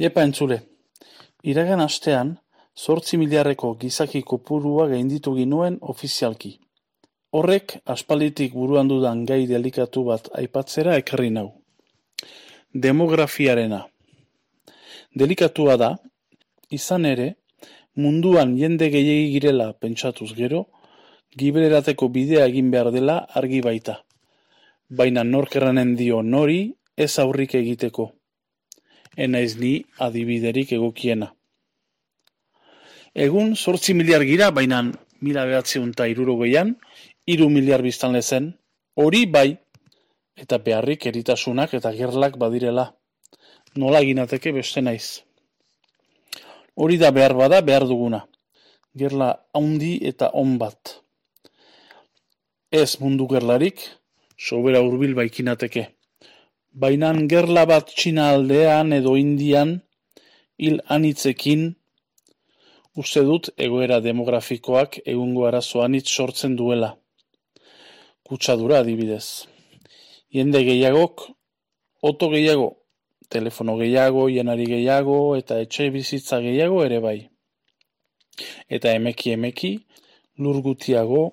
Iepa entzule, iragan astean, zortzi miliarreko gizaki kopurua gainditu ginuen ofizialki. Horrek, aspalitik buruan dudan gai delikatu bat aipatzera ekarri nau. Demografiarena. Delikatua da, izan ere, munduan jende gehiegi girela pentsatuz gero, gibelerateko bidea egin behar dela argi baita. Baina norkerranen dio nori ez aurrik egiteko. Enaiz ni adibiderik egokiena. Egun sortzi miliar gira, baina mila behatzeun eta iruro gehian, iru miliar biztan lezen, hori bai, eta beharrik eritasunak eta gerlak badirela. Nola ginateke beste naiz. Hori da behar bada behar duguna. Gerla haundi eta on bat. Ez mundu gerlarik, sobera hurbil baikinateke. Bainan gerla bat txina aldean edo indian, hil anitzekin, uste dut egoera demografikoak egungo arazo anitz sortzen duela. Kutsadura adibidez. Jende gehiagok, oto gehiago, telefono gehiago, jenari gehiago eta etxe bizitza gehiago ere bai. Eta emeki emeki, lur gutiago,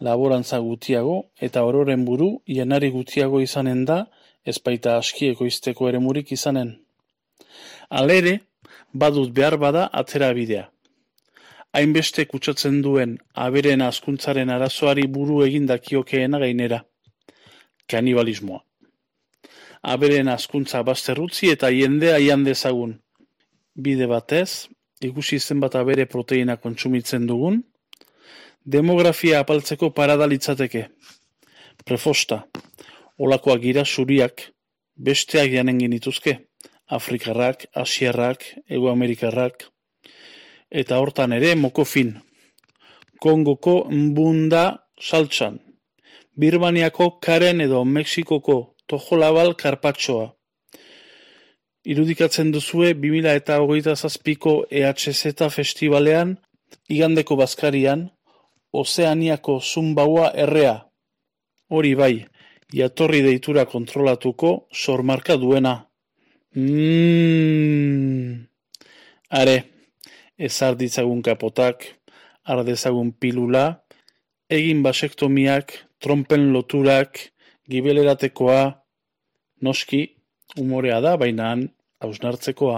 laborantza gutiago eta ororen buru jenari gutiago izanen da, ezpaita aski ekoizteko ere izanen. Alere, badut behar bada atzera bidea. Hainbeste kutsatzen duen aberen askuntzaren arazoari buru egin dakiokeena gainera. Kanibalismoa. Aberen askuntza bazterrutzi eta jendea ian dezagun. Bide batez, ikusi zenbat abere proteina kontsumitzen dugun, demografia apaltzeko parada litzateke. Prefosta, olakoak gira zuriak, besteak janen genituzke, Afrikarrak, Asiarrak, Ego Amerikarrak, eta hortan ere moko fin. Kongoko mbunda saltsan, Birbaniako karen edo Mexikoko tojolabal karpatxoa. Irudikatzen duzue 2000 eta hogeita zazpiko EHZ festivalean, igandeko bazkarian, Ozeaniako zumbaua errea. Hori bai, jatorri deitura kontrolatuko sormarka duena. Mmm... Are, ezar ditzagun kapotak, ardezagun pilula, egin basektomiak, trompen loturak, gibeleratekoa, noski, umorea da, baina hausnartzekoa.